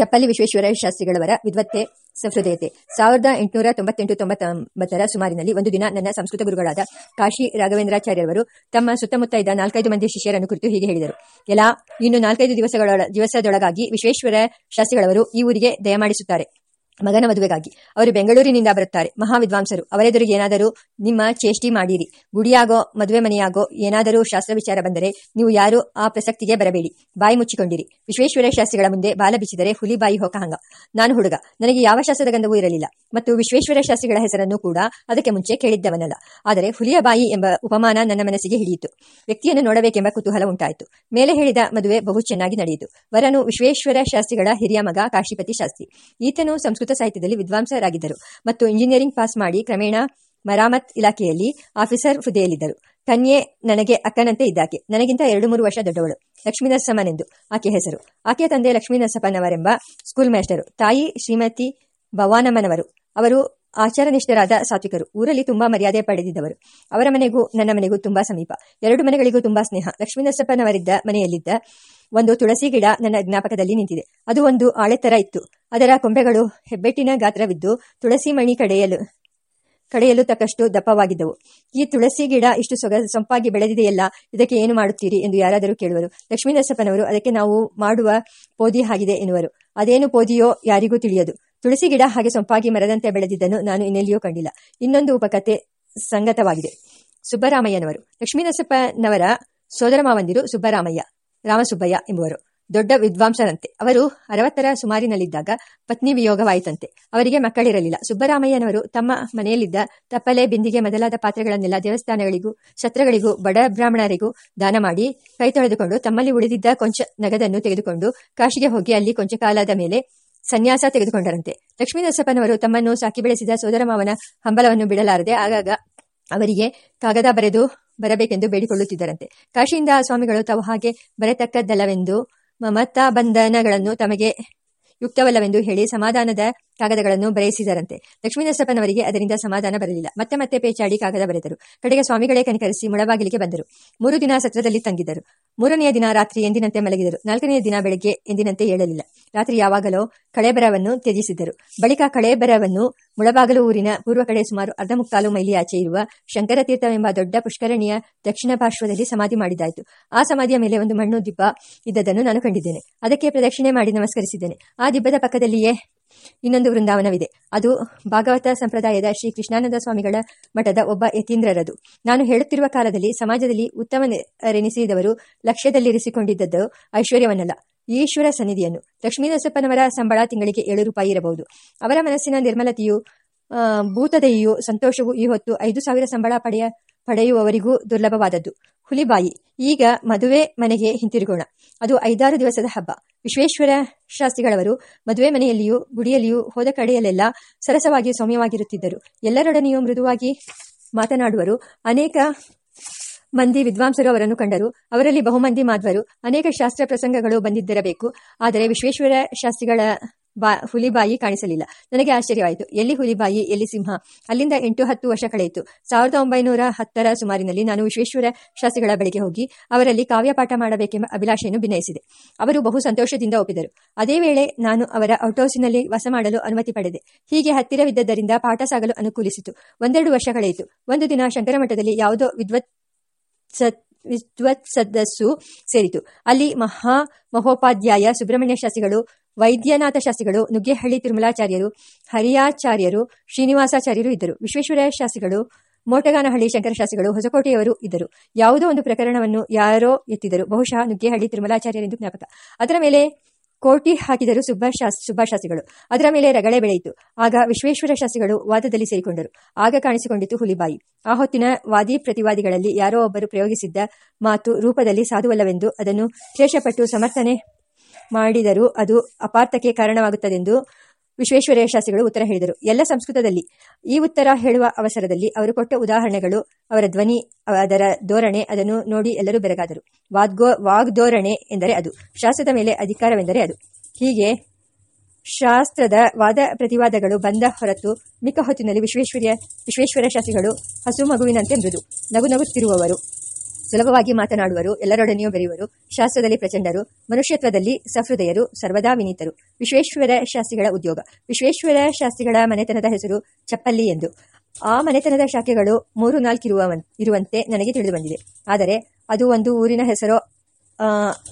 ಚಪ್ಪಲಿ ವಿಶ್ವೇಶ್ವರ ಶಾಸ್ತ್ರಿಗಳವರ ವಿದ್ವತ್ತೆ ಸಹೃದಯತೆ. ಸಾವಿರದ ಎಂಟುನೂರ ತೊಂಬತ್ತೆಂಟು, ತೊಂಬತ್ತೊಂಬತ್ತರ ಸುಮಾರಿನಲ್ಲಿ ಒಂದು ದಿನ ನನ್ನ ಸಂಸ್ಕೃತ ಗುರುಗಳಾದ ಕಾಶಿ ರಾಘವೇಂದ್ರಾಚಾರ್ಯರವರು ತಮ್ಮ ಸುತ್ತಮುತ್ತ ಇದ್ದ ನಾಲ್ಕೈದು ಮಂದಿ ಶಿಷ್ಯರನ್ನು ಕುರಿತು ಹೀಗೆ ಹೇಳಿದರು. ಎಲ್ಲ, ಇನ್ನು ನಾಲ್ಕೈದು ದಿವಸಗಳ ದಿವಸದೊಳಗಾಗಿ ವಿಶ್ವೇಶ್ವರ ಶಾಸ್ತ್ರಿಗಳವರು ಈ ಊರಿಗೆ ದಯಮಾಡಿಸುತ್ತಾರೆ. ಮಗನ ಮದುವೆಗಾಗಿ. ಅವರು ಬೆಂಗಳೂರಿನಿಂದ ಬರುತ್ತಾರೆ. ಮಹಾವಿದ್ವಾಂಸರು, ಅವರೆದುರಿಗೆ ಏನಾದರೂ ನಿಮ್ಮ ಚೇಷ್ಟಿ ಮಾಡಿರಿ. ಗುಡಿಯಾಗೋ, ಮದುವೆ ಮನೆಯಾಗೋ, ಏನಾದರೂ ಶಾಸ್ತ್ರ ವಿಚಾರ ಬಂದರೆ ನೀವು ಯಾರು ಆ ಪ್ರಸಕ್ತಿಗೆ ಬರಬೇಡಿ. ಬಾಯಿ ಮುಚ್ಚಿಕೊಂಡಿರಿ. ವಿಶ್ವೇಶ್ವರ ಶಾಸ್ತ್ರಿಗಳ ಮುಂದೆ ಬಾಲ ಬಿಚ್ಚಿದರೆ ಹುಲಿ ಬಾಯಿ ಹೋಕ ಹಂಗ ನಾನು ಹುಡುಗ. ನನಗೆ ಯಾವ ಶಾಸ್ತ್ರದ ಗಂಧವೂ ಇರಲಿಲ್ಲ. ಮತ್ತು ವಿಶ್ವೇಶ್ವರ ಶಾಸ್ತ್ರಿಗಳ ಹೆಸರನ್ನು ಕೂಡ ಅದಕ್ಕೆ ಮುಂಚೆ ಕೇಳಿದ್ದವನಲ್ಲ. ಆದರೆ ಹುಲಿಯ ಬಾಯಿ ಎಂಬ ಉಪಮಾನ ನನ್ನ ಮನಸ್ಸಿಗೆ ಹಿಡಿಯಿತು. ವ್ಯಕ್ತಿಯನ್ನು ನೋಡಬೇಕೆಂಬ ಕುತೂಹಲ ಉಂಟಾಯಿತು. ಮೇಲೆ ಹೇಳಿದ ಮದುವೆ ಬಹು ಚೆನ್ನಾಗಿ ನಡೆಯಿತು. ವರನು ವಿಶ್ವೇಶ್ವರ ಶಾಸ್ತ್ರಿಗಳ ಹಿರಿಯ ಮಗ ಕಾಶಿಪತಿ ಶಾಸ್ತ್ರಿ. ಈತನು ಸಂಸ್ಕೃತ ಸಾಹಿತ್ಯದಲ್ಲಿ ವಿದ್ವಾಂಸರಾಗಿದ್ದರು ಮತ್ತು ಇಂಜಿನಿಯರಿಂಗ್ ಪಾಸ್ ಮಾಡಿ ಕ್ರಮೇಣ ಮರಾಮತ್ ಇಲಾಖೆಯಲ್ಲಿ ಆಫೀಸರ್ ಹುದ್ದೆಯಲ್ಲಿದ್ದರು. ಕನ್ಯೆ ನನಗೆ ಅಕ್ಕನಂತೆ ಇದ್ದಾಕೆ. ನನಗಿಂತ ಎರಡು ಮೂರು ವರ್ಷ ದೊಡ್ಡವಳು. ಲಕ್ಷ್ಮೀನರಸಮ್ಮನೆಂದು ಆಕೆ ಹೆಸರು. ಆಕೆಯ ತಂದೆ ಲಕ್ಷ್ಮೀನರಸಪ್ಪನವರೆಂಬ ಸ್ಕೂಲ್ ಮಾಸ್ಟರು ತಾಯಿ ಶ್ರೀಮತಿ ಭವಾನಮ್ಮನವರು. ಅವರು ಆಚಾರನಿಷ್ಠರಾದ ಸಾತ್ವಿಕರು. ಊರಲ್ಲಿ ತುಂಬಾ ಮರ್ಯಾದೆ ಪಡೆದಿದ್ದವರು. ಅವರ ಮನೆಗೂ ನನ್ನ ಮನೆಗೂ ತುಂಬಾ ಸಮೀಪ. ಎರಡು ಮನೆಗಳಿಗೂ ತುಂಬಾ ಸ್ನೇಹ. ಲಕ್ಷ್ಮೀನರಸಪ್ಪನವರಿದ್ದ ಮನೆಯಲ್ಲಿದ್ದ ಒಂದು ತುಳಸಿ ಗಿಡ ನನ್ನ ಜ್ಞಾಪಕದಲ್ಲಿ ನಿಂತಿದೆ. ಅದು ಒಂದು ಆಳೆತ್ತರ ಇತ್ತು. ಅದರ ಕೊಂಬೆಗಳು ಹೆಬ್ಬೆಟ್ಟಿನ ಗಾತ್ರವಿದ್ದು ತುಳಸಿ ಮಣಿ ಕಡೆಯಲು ಕಡೆಯಲು ತಕ್ಕಷ್ಟು ದಪ್ಪವಾಗಿದ್ದವು. ಈ ತುಳಸಿ ಗಿಡ ಇಷ್ಟು ಸೊಗ, ಸೊಂಪಾಗಿ ಬೆಳೆದಿದೆಯಲ್ಲ, ಇದಕ್ಕೆ ಏನು ಮಾಡುತ್ತೀರಿ ಎಂದು ಯಾರಾದರೂ ಕೇಳುವರು. ಲಕ್ಷ್ಮೀನರಸಪ್ಪನವರು ಅದಕ್ಕೆ ನಾವು ಮಾಡುವ ಪೋದಿ ಆಗಿದೆ ಎನ್ನುವರು. ಅದೇನು ಪೋದಿಯೋ ಯಾರಿಗೂ ತಿಳಿಯದು. ತುಳಸಿ ಗಿಡ ಹಾಗೆ ಸೊಂಪಾಗಿ ಮರದಂತೆ ಬೆಳೆದಿದ್ದನ್ನು ನಾನು ಇನ್ನೆಲ್ಲಿಯೂ ಕಂಡಿಲ್ಲ. ಇನ್ನೊಂದು ಉಪಕಥೆ ಸಂಗತವಾಗಿದೆ. ಸುಬ್ಬರಾಮಯ್ಯನವರು. ಲಕ್ಷ್ಮೀನರಸಪ್ಪನವರ ಸೋದರ ಮಾವಂದಿರು ಸುಬ್ಬರಾಮಯ್ಯ, ರಾಮಸುಬ್ಬಯ್ಯ ಎಂಬುವರು. ದೊಡ್ಡ ವಿದ್ವಾಂಸರಂತೆ. ಅವರು ಅರವತ್ತರ ಸುಮಾರಿನಲ್ಲಿದ್ದಾಗ ಪತ್ನಿ ವಿಯೋಗವಾಯಿತಂತೆ. ಅವರಿಗೆ ಮಕ್ಕಳಿರಲಿಲ್ಲ. ಸುಬ್ಬರಾಮಯ್ಯನವರು ತಮ್ಮ ಮನೆಯಲ್ಲಿದ್ದ ತಪ್ಪಲೆ ಬಿಂದಿಗೆ ಮೊದಲಾದ ಪಾತ್ರೆಗಳನ್ನೆಲ್ಲ ದೇವಸ್ಥಾನಗಳಿಗೂ ಛತ್ರಗಳಿಗೂ ಬಡ ಬ್ರಾಹ್ಮಣರಿಗೂ ದಾನ ಮಾಡಿ ಕೈ ತೊಳೆದುಕೊಂಡು ತಮ್ಮಲ್ಲಿ ಉಳಿದಿದ್ದ ಕೊಂಚ ನಗದನ್ನು ತೆಗೆದುಕೊಂಡು ಕಾಶಿಗೆ ಹೋಗಿ ಅಲ್ಲಿ ಕೊಂಚ ಕಾಲದ ಮೇಲೆ ಸನ್ಯಾಸ ತೆಗೆದುಕೊಂಡರಂತೆ. ಲಕ್ಷ್ಮೀನರಸಪ್ಪನವರು ತಮ್ಮನ್ನು ಸಾಕಿ ಬೆಳೆಸಿದ ಸೋದರ ಮಾವನ ಹಂಬಲವನ್ನು ಬಿಡಲಾರದೆ ಆಗಾಗ ಅವರಿಗೆ ಕಾಗದ ಬರೆದು ಬರಬೇಕೆಂದು ಬೇಡಿಕೊಳ್ಳುತ್ತಿದ್ದರಂತೆ. ಕಾಶಿಯಿಂದ ಸ್ವಾಮಿಗಳು ತಾವು ಹಾಗೆ ಬರತಕ್ಕದ್ದಲ್ಲವೆಂದು ಮಮತಾ ಬಂಧನಗಳನ್ನು ತಮಗೆ ಯುಕ್ತವಲ್ಲವೆಂದು ಹೇಳಿ ಸಮಾಧಾನದ ಕಾಗದಗಳನ್ನು ಬರೆಯಿಸಿದರಂತೆ. ಲಕ್ಷ್ಮೀನರಸಪ್ಪನವರಿಗೆ ಅದರಿಂದ ಸಮಾಧಾನ ಬರಲಿಲ್ಲ. ಮತ್ತೆ ಮತ್ತೆ ಪೇಚಾಡಿ ಕಾಗದ ಬರೆದರು. ಕಡೆಗೆ ಸ್ವಾಮಿಗಳೇ ಕನಿಕರಿಸಿ ಮುಳಬಾಗಿಲಿಗೆ ಬಂದರು. ಮೂರು ದಿನ ಸತ್ರದಲ್ಲಿ ತಂಗಿದ್ದರು. ಮೂರನೆಯ ದಿನ ರಾತ್ರಿ ಎಂದಿನಂತೆ ಮಲಗಿದರು. ನಾಲ್ಕನೆಯ ದಿನ ಬೆಳಗ್ಗೆ ಎಂದಿನಂತೆ ಏಳಲಿಲ್ಲ. ರಾತ್ರಿ ಯಾವಾಗಲೋ ಕಳೆಬರವನ್ನು ತ್ಯಜಿಸಿದ್ದರು. ಬಳಿಕ ಕಳೆಬರವನ್ನು ಮುಳಬಾಗಲು ಊರಿನ ಪೂರ್ವ ಕಡೆ ಸುಮಾರು ಅರ್ಧ ಮುಕ್ಕಾಲು ಮೈಲಿ ಆಚೆ ಇರುವ ಶಂಕರತೀರ್ಥವೆಂಬ ದೊಡ್ಡ ಪುಷ್ಕರಣಿಯ ದಕ್ಷಿಣ ಪಾರ್ಶ್ವದಲ್ಲಿ ಸಮಾಧಿ ಮಾಡಿದಾಯಿತು. ಆ ಸಮಾಧಿಯ ಮೇಲೆ ಒಂದು ಮಣ್ಣು ದಿಬ್ಬ ಇದ್ದದನ್ನು ನಾನು ಕಂಡಿದ್ದೇನೆ. ಅದಕ್ಕೆ ಪ್ರದಕ್ಷಿಣೆ ಮಾಡಿ ನಮಸ್ಕರಿಸಿದ್ದೇನೆ. ಆ ದಿಬ್ಬದ ಪಕ್ಕದಲ್ಲಿಯೇ ಇನ್ನೊಂದು ವೃಂದಾವನವಿದೆ. ಅದು ಭಾಗವತ ಸಂಪ್ರದಾಯದ ಶ್ರೀ ಕೃಷ್ಣಾನಂದ ಸ್ವಾಮಿಗಳ ಮಠದ ಒಬ್ಬ ಯತೀಂದ್ರರದು. ನಾನು ಹೇಳುತ್ತಿರುವ ಕಾಲದಲ್ಲಿ ಸಮಾಜದಲ್ಲಿ ಉತ್ತಮರೆನಿಸಿದವರು ಲಕ್ಷ್ಯದಲ್ಲಿರಿಸಿಕೊಂಡಿದ್ದದ್ದು ಐಶ್ವರ್ಯವನ್ನಲ್ಲ. ಈಶ್ವರ ಸನ್ನಿಧಿಯನ್ನು. ಲಕ್ಷ್ಮೀದಾಸಪ್ಪನವರ ಸಂಬಳ ತಿಂಗಳಿಗೆ ಏಳು ರೂಪಾಯಿ ಇರಬಹುದು. ಅವರ ಮನಸ್ಸಿನ ನಿರ್ಮಲತೆಯು ಭೂತದೆಯು ಸಂತೋಷವು ಈ ಹೊತ್ತು ಐದು ಸಾವಿರ ಸಂಬಳ ಪಡೆಯ, ಪಡೆಯುವವರಿಗೂ ದುರ್ಲಭವಾದದ್ದು. ಹುಲಿಬಾಯಿ, ಈಗ ಮದುವೆ ಮನೆಗೆ ಹಿಂತಿರುಗೋಣ. ಅದು ಐದಾರು ದಿವಸದ ಹಬ್ಬ. ವಿಶ್ವೇಶ್ವರ ಶಾಸ್ತ್ರಿಗಳವರು ಮದುವೆ ಮನೆಯಲ್ಲಿಯೂ ಗುಡಿಯಲ್ಲಿಯೂ ಹೋದ ಕಡೆಯಲ್ಲೆಲ್ಲ ಸರಸವಾಗಿ ಸೌಮ್ಯವಾಗಿರುತ್ತಿದ್ದರು. ಎಲ್ಲರೊಡನೆಯೂ ಮೃದುವಾಗಿ ಮಾತನಾಡುವರು. ಅನೇಕ ಮಂದಿ ವಿದ್ವಾಂಸರು ಅವರನ್ನು ಕಂಡರು. ಅವರಲ್ಲಿ ಬಹುಮಂದಿ ಮಾಧ್ವರು. ಅನೇಕ ಶಾಸ್ತ್ರ ಪ್ರಸಂಗಗಳು ಬಂದಿದ್ದಿರಬೇಕು. ಆದರೆ ವಿಶ್ವೇಶ್ವರ ಶಾಸ್ತ್ರಿಗಳ ಬಾ, ಹುಲಿಬಾಯಿ ಕಾಣಿಸಲಿಲ್ಲ. ನನಗೆ ಆಶ್ಚರ್ಯವಾಯಿತು. ಎಲ್ಲಿ ಹುಲಿಬಾಯಿ, ಎಲ್ಲಿ ಸಿಂಹ? ಅಲ್ಲಿಂದ ಎಂಟು ಹತ್ತು ವರ್ಷ ಕಳೆಯಿತು. ಸಾವಿರದ ಒಂಬೈನೂರ ಹತ್ತರ ಸುಮಾರಿನಲ್ಲಿ ನಾನು ವಿಶ್ವೇಶ್ವರ ಶಾಸ್ತ್ರಿಗಳ ಬಳಿಗೆ ಹೋಗಿ ಅವರಲ್ಲಿ ಕಾವ್ಯಪಾಠ ಮಾಡಬೇಕೆಂಬ ಅಭಿಲಾಷೆಯನ್ನು ಭಿನಯಿಸಿದೆ. ಅವರು ಬಹು ಸಂತೋಷದಿಂದ ಒಪ್ಪಿದರು. ಅದೇ ವೇಳೆ ನಾನು ಅವರ ಔಟ್ಹೌಸಿನಲ್ಲಿ ವಾಸ ಮಾಡಲು ಅನುಮತಿ ಪಡೆದೆ. ಹೀಗೆ ಹತ್ತಿರವಿದ್ದರಿಂದ ಪಾಠ ಸಾಗಲು ಅನುಕೂಲಿಸಿತು. ಒಂದೆರಡು ವರ್ಷ ಕಳೆಯಿತು. ಒಂದು ದಿನ ಶಂಕರಮಠದಲ್ಲಿ ಯಾವುದೋ ವಿದ್ವತ್ ವಿದ್ವತ್ ಸದಸ್ಸು ಸೇರಿತು. ಅಲ್ಲಿ ಮಹಾ ಮಹೋಪಾಧ್ಯಾಯ ಸುಬ್ರಹ್ಮಣ್ಯ ಶಾಸ್ತ್ರಿಗಳು ವೈದ್ಯನಾಥ ಶಾಸ್ತ್ರಿಗಳು ನುಗ್ಗೇಹಳ್ಳಿ ತಿರುಮಲಾಚಾರ್ಯರು, ಹರಿಯಾಚಾರ್ಯರು, ಶ್ರೀನಿವಾಸಾಚಾರ್ಯರು ಇದ್ದರು. ವಿಶ್ವೇಶ್ವರ ಶಾಸ್ತ್ರಿಗಳು, ಮೋಟಗಾನಹಳ್ಳಿ ಶಂಕರಶಾಸ್ತ್ರಿಗಳು ಹೊಸಕೋಟೆಯವರು ಇದ್ದರು. ಯಾವುದೋ ಒಂದು ಪ್ರಕರಣವನ್ನು ಯಾರೋ ಎತ್ತಿದರು ಬಹುಶಃ ನುಗ್ಗೇಹಳ್ಳಿ ತಿರುಮಲಾಚಾರ್ಯರೆಂದು ಜ್ಞಾಪಕ. ಅದರ ಮೇಲೆ ಕೋಟಿ ಹಾಕಿದರು ಸುಬ್ಬಾಶಾಸ್ ಸುಭಾಷಾಸ್ತ್ರಿಗಳು ಅದರ ಮೇಲೆ ರಗಳೆ ಬೆಳೆಯಿತು. ಆಗ ವಿಶ್ವೇಶ್ವರ ಶಾಸ್ತ್ರಿಗಳು ವಾದದಲ್ಲಿ ಸೇರಿಕೊಂಡರು. ಆಗ ಕಾಣಿಸಿಕೊಂಡಿತು ಹುಲಿಬಾಯಿ. ಆ ಹೊತ್ತಿನ ವಾದಿ ಪ್ರತಿವಾದಿಗಳಲ್ಲಿ ಯಾರೋ ಒಬ್ಬರು ಪ್ರಯೋಗಿಸಿದ್ದ ಮಾತು ರೂಪದಲ್ಲಿ ಸಾಧುವಲ್ಲವೆಂದು ಅದನ್ನು ಶೇಷಪಟ್ಟು ಸಮರ್ಥನೆ ಮಾಡಿದರೂ ಅದು ಅಪಾರ್ಥಕ್ಕೆ ಕಾರಣವಾಗುತ್ತದೆಂದು ವಿಶ್ವೇಶ್ವರಯ್ಯ ಶಾಸ್ತ್ರಿಗಳು ಉತ್ತರ ಹೇಳಿದರು. ಎಲ್ಲ ಸಂಸ್ಕೃತದಲ್ಲಿ ಈ ಉತ್ತರ ಹೇಳುವ ಅವಸರದಲ್ಲಿ ಅವರು ಕೊಟ್ಟ ಉದಾಹರಣೆಗಳು ಅವರ ಧ್ವನಿ, ಅದರ ಧೋರಣೆ, ಅದನ್ನು ನೋಡಿ ಎಲ್ಲರೂ ಬೆರಗಾದರು. ವಾಗ್ಗೋ, ವಾಗ್ಧೋರಣೆ ಎಂದರೆ ಅದು. ಶಾಸ್ತ್ರದ ಮೇಲೆ ಅಧಿಕಾರವೆಂದರೆ ಅದು. ಹೀಗೆ ಶಾಸ್ತ್ರದ ವಾದ ಪ್ರತಿವಾದಗಳು ಬಂದ ಹೊರತು ಮಿಕ್ಕ ಹೊತ್ತಿನಲ್ಲಿ ವಿಶ್ವೇಶ್ವರ್ಯ ವಿಶ್ವೇಶ್ವರ ಶಾಸ್ತ್ರಿಗಳು ಹಸು ಮಗುವಿನಂತೆ ಮೃದು, ನಗು ನಗುತ್ತಿರುವವರು. ಸುಲಭವಾಗಿ ಮಾತನಾಡುವರು, ಎಲ್ಲರೊಡನೆಯೂ ಬೆರೆಯುವರು, ಶಾಸ್ತ್ರದಲ್ಲಿ ಪ್ರಚಂಡರು, ಮನುಷ್ಯತ್ವದಲ್ಲಿ ಸಹೃದಯರು, ಸರ್ವದಾ ವಿನೀತರು. ವಿಶ್ವೇಶ್ವರ ಶಾಸ್ತ್ರಿಗಳ ಉದ್ಯೋಗ. ವಿಶ್ವೇಶ್ವರ ಶಾಸ್ತ್ರಿಗಳ ಮನೆತನದ ಹೆಸರು ಚಪ್ಪಲ್ಲಿ ಎಂದು. ಆ ಮನೆತನದ ಶಾಖೆಗಳು ಮೂರು ನಾಲ್ಕು ಇರುವ ಇರುವಂತೆ ನನಗೆ ತಿಳಿದು ಬಂದಿದೆ. ಆದರೆ ಅದು ಒಂದು ಊರಿನ ಹೆಸರು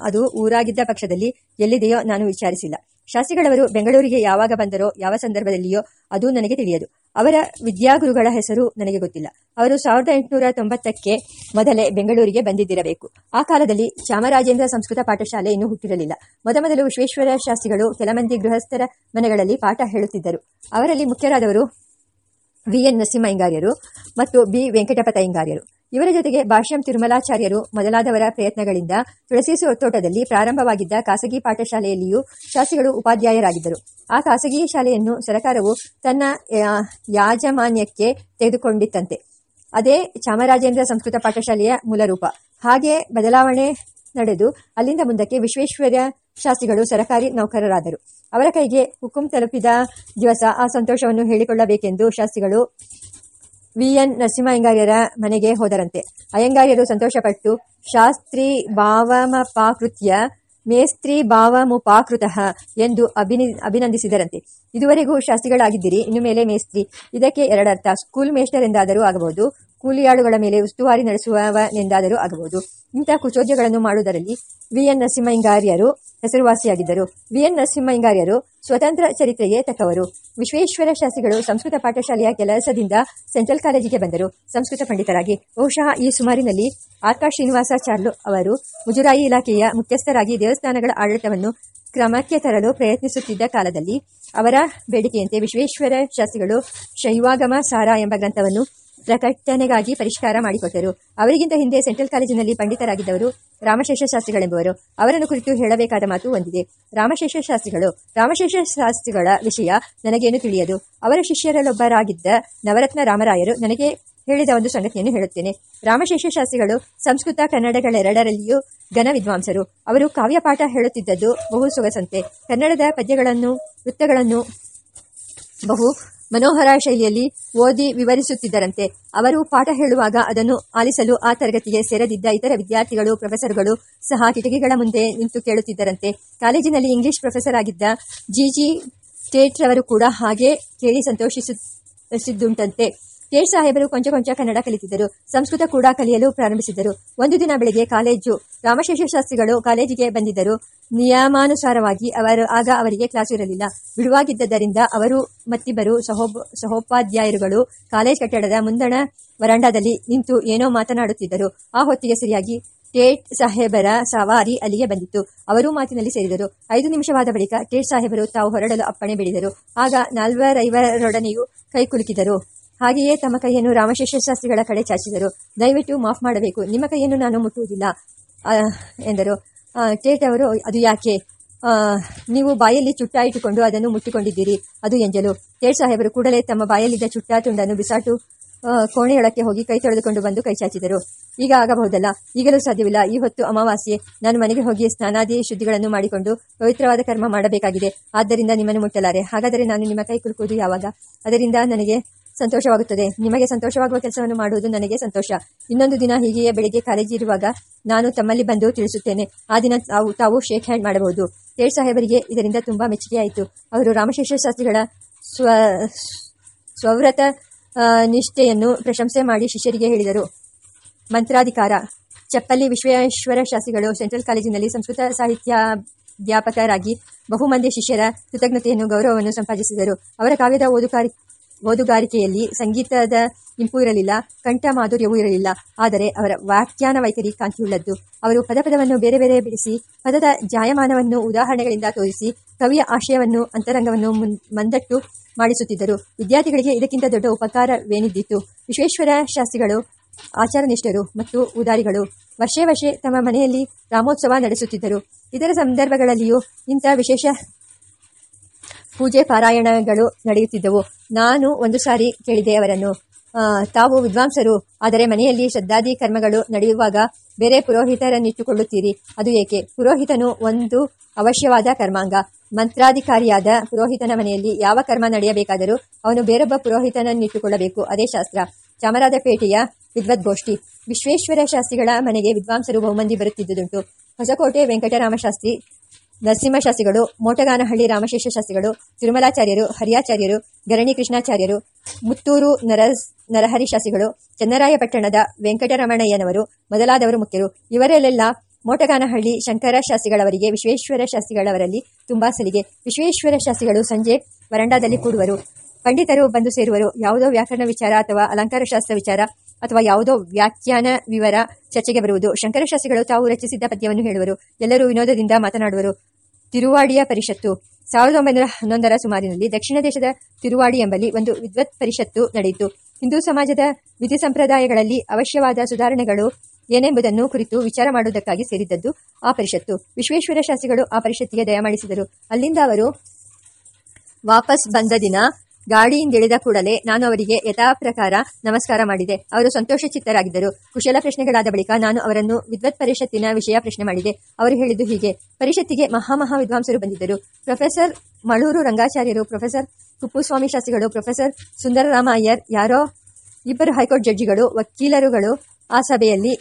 ಅದು ಊರಾಗಿದ್ದ ಪಕ್ಷದಲ್ಲಿ ಎಲ್ಲಿದೆಯೋ ನಾನು ವಿಚಾರಿಸಿಲ್ಲ. ಶಾಸ್ತ್ರಿಗಳವರು ಬೆಂಗಳೂರಿಗೆ ಯಾವಾಗ ಬಂದರೋ, ಯಾವ ಸಂದರ್ಭದಲ್ಲಿಯೋ ಅದು ನನಗೆ ತಿಳಿಯದು. ಅವರ ವಿದ್ಯಾಗುರುಗಳ ಹೆಸರು ನನಗೆ ಗೊತ್ತಿಲ್ಲ. ಅವರು ಸಾವಿರದ ಎಂಟುನೂರ ತೊಂಬತ್ತಕ್ಕೆ ಮೊದಲೇ ಬೆಂಗಳೂರಿಗೆ ಬಂದಿದ್ದಿರಬೇಕು. ಆ ಕಾಲದಲ್ಲಿ ಚಾಮರಾಜೇಂದ್ರ ಸಂಸ್ಕೃತ ಪಾಠಶಾಲೆ ಇನ್ನೂ ಹುಟ್ಟಿರಲಿಲ್ಲ. ಮೊದಮೊದಲು ವಿಶ್ವೇಶ್ವರ ಶಾಸ್ತ್ರಿಗಳು ಕೆಲ ಮಂದಿ ಗೃಹಸ್ಥರ ಮನೆಗಳಲ್ಲಿ ಪಾಠ ಹೇಳುತ್ತಿದ್ದರು. ಅವರಲ್ಲಿ ಮುಖ್ಯರಾದವರು ವಿ ಎನ್ ನರಸಿಂಹ ಮತ್ತು ಬಿ ವೆಂಕಟಪತಯ್ಯಂಗಾರ್ಯರು ಇವರ ಜೊತೆಗೆ ಭಾಷ್ಯಂ ತಿರುಮಲಾಚಾರ್ಯರು ಮೊದಲಾದವರ ಪ್ರಯತ್ನಗಳಿಂದ ತುಳಸಿ ತೋಟದಲ್ಲಿ ಪ್ರಾರಂಭವಾಗಿದ್ದ ಖಾಸಗಿ ಪಾಠಶಾಲೆಯಲ್ಲಿಯೂ ಶಾಸ್ತ್ರಿಗಳು ಉಪಾಧ್ಯಾಯರಾಗಿದ್ದರು. ಆ ಖಾಸಗಿ ಶಾಲೆಯನ್ನು ಸರಕಾರವು ತನ್ನ ಯಾಜಮಾನ್ಯಕ್ಕೆ ತೆಗೆದುಕೊಂಡಿತ್ತಂತೆ. ಅದೇ ಚಾಮರಾಜೇಂದ್ರ ಸಂಸ್ಕೃತ ಪಾಠಶಾಲೆಯ ಮೂಲರೂಪ. ಹಾಗೆ ಬದಲಾವಣೆ ನಡೆದು ಅಲ್ಲಿಂದ ಮುಂದಕ್ಕೆ ವಿಶ್ವೇಶ್ವರ ಶಾಸ್ತ್ರಿಗಳು ಸರಕಾರಿ ನೌಕರರಾದರು. ಅವರ ಕೈಗೆ ಹುಕುಂ ತಲುಪಿದ ದಿವಸ ಆ ಸಂತೋಷವನ್ನು ಹೇಳಿಕೊಳ್ಳಬೇಕೆಂದು ಶಾಸ್ತ್ರಿಗಳು ವಿ ಎನ್ ನರಸಿಂಹಯ್ಯಂಗಾರ್ಯರ ಮನೆಗೆ ಹೋದರಂತೆ. ಅಯ್ಯಂಗಾರ್ಯರು ಸಂತೋಷಪಟ್ಟು, ಶಾಸ್ತ್ರಿ ಭಾವಮಪಾಕೃತ್ಯ ಮೇಸ್ತ್ರಿ ಭಾವಮುಪಾಕೃತಃ ಎಂದು ಅಭಿನಿ, ಅಭಿನಂದಿಸಿದರಂತೆ. ಇದುವರೆಗೂ ಶಾಸ್ತ್ರಿಗಳಾಗಿದ್ದೀರಿ, ಇನ್ನು ಮೇಲೆ ಮೇಸ್ತ್ರಿ. ಇದಕ್ಕೆ ಎರಡರ್ಥ, ಸ್ಕೂಲ್ ಮೇಸ್ಟರ್ ಎಂದಾದರೂ ಆಗಬಹುದು ಕೂಲಿಯಾಳುಗಳ ಮೇಲೆ ಉಸ್ತುವಾರಿ ನಡೆಸುವವನೆಂದಾದರೂ ಆಗಬಹುದು. ಇಂತಹ ಕುಚೋದ್ಯಗಳನ್ನು ಮಾಡುವುದರಲ್ಲಿ ವಿ. ಎನ್. ನರಸಿಂಹಯ್ಯಂಗಾರ್ಯರು ಹೆಸರುವಾಸಿಯಾಗಿದ್ದರು. ವಿ. ಎನ್. ನರಸಿಂಹಯ್ಯಂಗಾರ್ಯರು ಸ್ವತಂತ್ರ ಚರಿತ್ರೆಗೆ ತಕ್ಕವರು. ವಿಶ್ವೇಶ್ವರ ಶಾಸ್ತ್ರಿಗಳು ಸಂಸ್ಕೃತ ಪಾಠಶಾಲೆಯ ಕೆಲಸದಿಂದ ಸೆಂಟ್ರಲ್ ಕಾಲೇಜಿಗೆ ಬಂದರು. ಸಂಸ್ಕೃತ ಪಂಡಿತರಾಗಿ. ಬಹುಶಃ ಈ ಸುಮಾರಿನಲ್ಲಿ ಆರ್ಕಾ ಶ್ರೀನಿವಾಸಾಚಾರ್ಲು ಅವರು ಮುಜುರಾಯಿ ಇಲಾಖೆಯ ಮುಖ್ಯಸ್ಥರಾಗಿ ದೇವಸ್ಥಾನಗಳ ಆಡಳಿತವನ್ನು ಕ್ರಮಕ್ಕೆ ತರಲು ಪ್ರಯತ್ನಿಸುತ್ತಿದ್ದ ಕಾಲದಲ್ಲಿ ಅವರ ಬೇಡಿಕೆಯಂತೆ ವಿಶ್ವೇಶ್ವರ ಶಾಸ್ತ್ರಿಗಳು ಶೈವಾಗಮ ಸಾರ ಎಂಬ ಗ್ರಂಥವನ್ನು ಪ್ರಕಟಣೆಗಾಗಿ ಪರಿಷ್ಕಾರ ಮಾಡಿಕೊಟ್ಟರು. ಅವರಿಗಿಂತ ಹಿಂದೆ ಸೆಂಟ್ರಲ್ ಕಾಲೇಜಿನಲ್ಲಿ ಪಂಡಿತರಾಗಿದ್ದವರು ರಾಮಶೇಷ ಶಾಸ್ತ್ರಿಗಳೆಂಬುವರು ಅವರನ್ನು ಕುರಿತು ಹೇಳಬೇಕಾದ ಮಾತು ಒಂದಿದೆ. ರಾಮಶೇಷ ಶಾಸ್ತ್ರಿಗಳು ರಾಮಶೇಷ ಶಾಸ್ತ್ರಿಗಳ ವಿಷಯ ನನಗೇನು ತಿಳಿಯದು? ಅವರ ಶಿಷ್ಯರಲ್ಲೊಬ್ಬರಾಗಿದ್ದ ನವರತ್ನ ರಾಮರಾಯರು ನನಗೆ ಹೇಳಿದ ಒಂದು ಸಂಗತಿಯನ್ನು ಹೇಳುತ್ತೇನೆ. ರಾಮಶೇಷ ಶಾಸ್ತ್ರಿಗಳು ಸಂಸ್ಕೃತ ಕನ್ನಡಗಳೆರಡರಲ್ಲಿಯೂ ಘನ ವಿದ್ವಾಂಸರು. ಅವರು ಕಾವ್ಯಪಾಠ ಹೇಳುತ್ತಿದ್ದದ್ದು ಬಹು ಸೊಗಸಂತೆ ಕನ್ನಡದ ಪದ್ಯಗಳನ್ನು, ವೃತ್ತಗಳನ್ನು ಬಹು ಮನೋಹರ ಶೈಲಿಯಲ್ಲಿ ಓದಿ ವಿವರಿಸುತ್ತಿದ್ದರಂತೆ. ಅವರು ಪಾಠ ಹೇಳುವಾಗ ಅದನ್ನು ಆಲಿಸಲು ಆ ತರಗತಿಗೆ ಸೇರದಿದ್ದ ಇತರ ವಿದ್ಯಾರ್ಥಿಗಳು, ಪ್ರೊಫೆಸರ್ಗಳು ಸಹ ಕಿಟಕಿಗಳ ಮುಂದೆ ನಿಂತು ಕೇಳುತ್ತಿದ್ದರಂತೆ. ಕಾಲೇಜಿನಲ್ಲಿ ಇಂಗ್ಲಿಷ್ ಪ್ರೊಫೆಸರ್ ಆಗಿದ್ದ ಜಿಜಿ ಸ್ಟೇಟ್ರವರು ಕೂಡ ಹಾಗೆ ಕೇಳಿ ಸಂತೋಷಿಸುತ್ತಿದ್ದುಂಟಂತೆ ಟೇಟ್ ಸಾಹೇಬರು ಕೊಂಚ ಕೊಂಚ ಕನ್ನಡ ಕಲಿತಿದ್ದರು. ಸಂಸ್ಕೃತ ಕೂಡ ಕಲಿಯಲು ಪ್ರಾರಂಭಿಸಿದರು ಒಂದು ದಿನ ಬೆಳಗ್ಗೆ ಕಾಲೇಜು ರಾಮಶೇಷ ಶಾಸ್ತ್ರಿಗಳು ಕಾಲೇಜಿಗೆ ಬಂದಿದ್ದರು. ನಿಯಮಾನುಸಾರವಾಗಿ ಅವರು ಆಗ ಅವರಿಗೆ ಕ್ಲಾಸ್ ಇರಲಿಲ್ಲ. ಬಿಡುವಾಗಿದ್ದರಿಂದ ಅವರು ಮತ್ತಿಬ್ಬರು ಸಹೋಬ ಸಹೋಪಾಧ್ಯಾಯರುಗಳು ಕಾಲೇಜ್ ಕಟ್ಟಡದ ಮುಂದಣ ವರಾಂಡದಲ್ಲಿ ನಿಂತು ಏನೋ ಮಾತನಾಡುತ್ತಿದ್ದರು. ಆ ಹೊತ್ತಿಗೆ ಸರಿಯಾಗಿ ಟೇಟ್ ಸಾಹೇಬರ ಸವಾರಿ ಅಲ್ಲಿಗೆ ಬಂದಿತ್ತು. ಅವರೂ ಮಾತಿನಲ್ಲಿ ಸೇರಿದರು. ಐದು ನಿಮಿಷವಾದ ಬಳಿಕ ಟೇಟ್ ಸಾಹೇಬರು ತಾವು ಹೊರಡಲು ಅಪ್ಪಣೆ ಬಿಡಿದರು. ಆಗ ನಾಲ್ವರೈವರೊಡನೆಯೂ ಕೈ ಕುಲುಕಿದರು. ಹಾಗೆಯೇ ತಮ್ಮ ಕೈಯನ್ನು ರಾಮಶೇಷ ಶಾಸ್ತ್ರಿಗಳ ಕಡೆ ಚಾಚಿದರು. ದಯವಿಟ್ಟು ಮಾಫ್ ಮಾಡಬೇಕು. ನಿಮ್ಮ ಕೈಯನ್ನು ನಾನು ಮುಟ್ಟುವುದಿಲ್ಲ ಎಂದರು. ಟೇಟ್ ಅವರು ಅದು ಯಾಕೆ? ನೀವು ಬಾಯಲ್ಲಿ ಚುಟ್ಟ ಇಟ್ಟುಕೊಂಡು ಅದನ್ನು ಮುಟ್ಟಿಕೊಂಡಿದ್ದೀರಿ, ಅದು ಎಂಜಲು. ಟೇಟ್ ಸಾಹೇಬರು ಕೂಡಲೇ ತಮ್ಮ ಬಾಯಲ್ಲಿದ್ದ ಚುಟ್ಟ ತುಂಡನ್ನು ಬಿಸಾಟು ಕೋಣೆಯೊಳಕ್ಕೆ ಹೋಗಿ ಕೈ ತೊಳೆದುಕೊಂಡು ಬಂದು ಕೈ ಚಾಚಿದರು. ಈಗ ಆಗಬಹುದಲ್ಲ? ಈಗಲೂ ಸಾಧ್ಯವಿಲ್ಲ. ಈ ಹೊತ್ತು ಅಮಾವಾಸ್ಯೆ. ನಾನು ಮನೆಗೆ ಹೋಗಿ ಸ್ನಾನಾದಿ ಶುದ್ಧಿಗಳನ್ನು ಮಾಡಿಕೊಂಡು ಪವಿತ್ರವಾದ ಕರ್ಮ ಮಾಡಬೇಕಾಗಿದೆ. ಆದ್ದರಿಂದ ನಿಮ್ಮನ್ನು ಮುಟ್ಟಲಾರೆ. ಹಾಗಾದರೆ ನಾನು ನಿಮ್ಮ ಕೈ ಕುಲುಕುವುದು ಯಾವಾಗ? ಅದರಿಂದ ನನಗೆ ಸಂತೋಷವಾಗುತ್ತದೆ. ನಿಮಗೆ ಸಂತೋಷವಾಗುವ ಕೆಲಸವನ್ನು ಮಾಡುವುದು ನನಗೆ ಸಂತೋಷ. ಇನ್ನೊಂದು ದಿನ ಹೀಗೆಯೇ ಬೆಳಿಗ್ಗೆ ಕಾಲೇಜಿ ಇರುವಾಗ ನಾನು ತಮ್ಮಲ್ಲಿ ಬಂದು ತಿಳಿಸುತ್ತೇನೆ. ಆ ದಿನ ತಾವು ತಾವು ಶೇಕ್ ಹ್ಯಾಂಡ್ ಮಾಡಬಹುದು. ತೇಜ್ ಸಾಹೇಬರಿಗೆ ಇದರಿಂದ ತುಂಬಾ ಮೆಚ್ಚುಗೆಯಾಯಿತು. ಅವರು ರಾಮಶೇಷ ಶಾಸ್ತ್ರಿಗಳ ಸ್ವ, ಸ್ವವ್ರತ ನಿಷ್ಠೆಯನ್ನು ಪ್ರಶಂಸೆ ಮಾಡಿ ಶಿಷ್ಯರಿಗೆ ಹೇಳಿದರು. ಮಂತ್ರಾಧಿಕಾರ. ಚಪ್ಪಲ್ಲಿ ವಿಶ್ವೇಶ್ವರ ಶಾಸ್ತ್ರಿಗಳು ಸೆಂಟ್ರಲ್ ಕಾಲೇಜಿನಲ್ಲಿ ಸಂಸ್ಕೃತ ಸಾಹಿತ್ಯಾಧ್ಯಾಪಕರಾಗಿ ಬಹುಮಂದಿ ಶಿಷ್ಯರ ಕೃತಜ್ಞತೆಯನ್ನು, ಗೌರವವನ್ನು ಸಂಪಾದಿಸಿದರು. ಅವರ ಕಾವ್ಯದ ಓದುಕಾರಿ ಓದುಗಾರಿಕೆಯಲ್ಲಿ ಸಂಗೀತದ ಇಂಪು ಇರಲಿಲ್ಲ, ಕಂಠ ಮಾಧುರ್ಯವೂ ಇರಲಿಲ್ಲ. ಆದರೆ ಅವರ ವ್ಯಾಖ್ಯಾನ ವೈಖರಿ ಕಾಂತಿಯುಳ್ಳದ್ದು. ಅವರು ಪದ ಪದವನ್ನು ಬೇರೆ ಬೇರೆ ಬಿಡಿಸಿ, ಪದದ ಜಾಯಮಾನವನ್ನು ಉದಾಹರಣೆಗಳಿಂದ ತೋರಿಸಿ, ಕವಿಯ ಆಶಯವನ್ನು, ಅಂತರಂಗವನ್ನು ಮಂದಟ್ಟು ಮಾಡಿಸುತ್ತಿದ್ದರು. ವಿದ್ಯಾರ್ಥಿಗಳಿಗೆ ಇದಕ್ಕಿಂತ ದೊಡ್ಡ ಉಪಕಾರವೇನಿದ್ದಿತು? ವಿಶ್ವೇಶ್ವರ ಶಾಸ್ತ್ರಿಗಳು, ಆಚಾರನಿಷ್ಠರು ಮತ್ತು ಉದಾರಿಗಳು ವರ್ಷೇ ವರ್ಷೇ ತಮ್ಮ ಮನೆಯಲ್ಲಿ ರಾಮೋತ್ಸವ ನಡೆಸುತ್ತಿದ್ದರು. ಇದರ ಸಂದರ್ಭಗಳಲ್ಲಿಯೂ ಇಂಥ ವಿಶೇಷ ಪೂಜೆ ಪಾರಾಯಣಗಳು ನಡೆಯುತ್ತಿದ್ದವು. ನಾನು ಒಂದು ಸಾರಿ ಕೇಳಿದೆ ಅವರನ್ನು. ತಾವು ವಿದ್ವಾಂಸರು, ಆದರೆ ಮನೆಯಲ್ಲಿ ಶ್ರದ್ಧಾದಿ ಕರ್ಮಗಳು ನಡೆಯುವಾಗ ಬೇರೆ ಪುರೋಹಿತರನ್ನಿಟ್ಟುಕೊಳ್ಳುತ್ತೀರಿ. ಅದು ಏಕೆ? ಪುರೋಹಿತನು ಒಂದು ಅವಶ್ಯವಾದ ಕರ್ಮಾಂಗ. ಮಂತ್ರಾಧಿಕಾರಿಯಾದ ಪುರೋಹಿತನ ಮನೆಯಲ್ಲಿ ಯಾವ ಕರ್ಮ ನಡೆಯಬೇಕಾದರೂ ಅವನು ಬೇರೊಬ್ಬ ಪುರೋಹಿತನನ್ನಿಟ್ಟುಕೊಳ್ಳಬೇಕು. ಅದೇ ಶಾಸ್ತ್ರ. ಚಾಮರಾಜಪೇಟೆಯ ವಿದ್ವದ್ಗೋಷ್ಠಿ. ವಿಶ್ವೇಶ್ವರ ಶಾಸ್ತ್ರಿಗಳ ಮನೆಗೆ ವಿದ್ವಾಂಸರು ಬಹುಮಂದಿ ಬರುತ್ತಿದ್ದುದುಂಟು. ಹೊಸಕೋಟೆ ವೆಂಕಟರಾಮಶಾಸ್ತ್ರಿ ನರಸಿಂಹಶಾಸ್ತ್ರಿಗಳು, ಮೋಟಗಾನಹಳ್ಳಿ ರಾಮಶೇಷ ಶಾಸ್ತ್ರಿಗಳು ತಿರುಮಲಾಚಾರ್ಯರು, ಹರಿಯಾಚಾರ್ಯರು, ಗರಣಿ ಕೃಷ್ಣಾಚಾರ್ಯರು, ಮುತ್ತೂರು ನರ ನರಹರಿ ಶಾಸ್ತ್ರಿಗಳು ಚನ್ನರಾಯಪಟ್ಟಣದ ವೆಂಕಟರಮಣಯ್ಯನವರು ಮೊದಲಾದವರು ಮುಖ್ಯರು. ಇವರಲ್ಲೆಲ್ಲ ಮೋಟಗಾನಹಳ್ಳಿ ಶಂಕರ ಶಾಸ್ತ್ರಿಗಳವರಿಗೆ ವಿಶ್ವೇಶ್ವರ ಶಾಸ್ತ್ರಿಗಳವರಲ್ಲಿ ತುಂಬಾ ಸಲಿಗೆ. ವಿಶ್ವೇಶ್ವರ ಶಾಸ್ತ್ರಿಗಳು ಸಂಜೆ ವರಂಡಾದಲ್ಲಿ ಕೂಡುವರು. ಪಂಡಿತರು ಬಂದು ಸೇರುವರು. ಯಾವುದೋ ವ್ಯಾಕರಣ ವಿಚಾರ ಅಥವಾ ಅಲಂಕಾರ ಶಾಸ್ತ್ರ ವಿಚಾರ ಅಥವಾ ಯಾವುದೋ ವ್ಯಾಖ್ಯಾನ ವಿವರ ಚರ್ಚೆಗೆ ಬರುವುದು. ಶಂಕರಶಾಸ್ತ್ರಿಗಳು ತಾವು ರಚಿಸಿದ್ದ ಪದ್ಯವನ್ನು ಹೇಳುವರು. ಎಲ್ಲರೂ ವಿನೋದದಿಂದ ಮಾತನಾಡುವರು. ತಿರುವಾಡಿಯ ಪರಿಷತ್ತು. ಸಾವಿರದ ಒಂಬೈನೂರ ಹನ್ನೊಂದರ ಸುಮಾರಿನಲ್ಲಿ ದಕ್ಷಿಣ ದೇಶದ ತಿರುವಾಡಿ ಎಂಬಲ್ಲಿ ಒಂದು ವಿದ್ವತ್ ಪರಿಷತ್ತು ನಡೆಯಿತು. ಹಿಂದೂ ಸಮಾಜದ ವಿಧಿ ಸಂಪ್ರದಾಯಗಳಲ್ಲಿ ಅವಶ್ಯವಾದ ಸುಧಾರಣೆಗಳು ಏನೆಂಬುದನ್ನು ಕುರಿತು ವಿಚಾರ ಮಾಡುವುದಕ್ಕಾಗಿ ಸೇರಿದ್ದದ್ದು ಆ ಪರಿಷತ್ತು. ವಿಶ್ವೇಶ್ವರ ಶಾಸ್ತ್ರಿಗಳು ಆ ಪರಿಷತ್ತಿಗೆ ದಯಮಾಡಿಸಿದರು. ಅಲ್ಲಿಂದ ಅವರು ವಾಪಸ್ ಬಂದ ದಿನ ಗಾಡಿಯಿಂದಿಳಿದ ಕೂಡಲೇ ನಾನು ಅವರಿಗೆ ಯಥಾಪ್ರಕಾರ ನಮಸ್ಕಾರ ಮಾಡಿದೆ. ಅವರು ಸಂತೋಷ ಚಿತ್ತರಾಗಿದ್ದರು ಕುಶಲ ಪ್ರಶ್ನೆಗಳಾದ ಬಳಿಕ ನಾನು ಅವರನ್ನು ವಿದ್ವತ್ ಪರಿಷತ್ತಿನ ವಿಷಯ ಪ್ರಶ್ನೆ ಮಾಡಿದೆ. ಅವರು ಹೇಳಿದ್ದು ಹೀಗೆ. ಪರಿಷತ್ತಿಗೆ ಮಹಾಮಹಾ ವಿದ್ವಾಂಸರು ಬಂದಿದ್ದರು. ಪ್ರೊಫೆಸರ್ ಮಳೂರು ರಂಗಾಚಾರ್ಯರು, ಪ್ರೊಫೆಸರ್ ಕುಪ್ಪುಸ್ವಾಮಿ ಶಾಸ್ತ್ರಿಗಳು, ಪ್ರೊಫೆಸರ್ ಸುಂದರರಾಮ ಅಯ್ಯರ್, ಯಾರೋ ಇಬ್ಬರು ಹೈಕೋರ್ಟ್ ಜಡ್ಜಿಗಳು, ವಕೀಲರುಗಳು ಆ ಸಭೆಯಲ್ಲಿ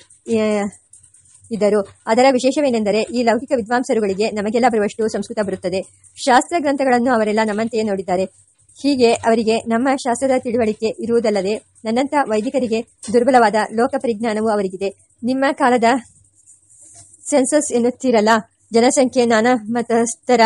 ಇದ್ದರು. ಅದರ ವಿಶೇಷವೇನೆಂದರೆ ಈ ಲೌಕಿಕ ವಿದ್ವಾಂಸರುಗಳಿಗೆ ನಮಗೆಲ್ಲ ಬರುವಷ್ಟು ಸಂಸ್ಕೃತ ಬರುತ್ತದೆ. ಶಾಸ್ತ್ರ ಗ್ರಂಥಗಳನ್ನು ಅವರೆಲ್ಲ ನಮ್ಮಂತೆಯೇ ನೋಡಿದ್ದಾರೆ. ಹೀಗೆ ಅವರಿಗೆ ನಮ್ಮ ಶಾಸ್ತ್ರದ ತಿಳುವಳಿಕೆ ಇರುವುದಲ್ಲದೆ ನನ್ನಂಥ ವೈದಿಕರಿಗೆ ದುರ್ಬಲವಾದ ಲೋಕ ಪರಿಜ್ಞಾನವೂ ಅವರಿಗಿದೆ. ನಿಮ್ಮ ಕಾಲದ ಸೆನ್ಸಸ್ ಎನ್ನುತ್ತೀರಲ್ಲ, ಜನಸಂಖ್ಯೆ, ನಾನಾ ಮತಸ್ಥರ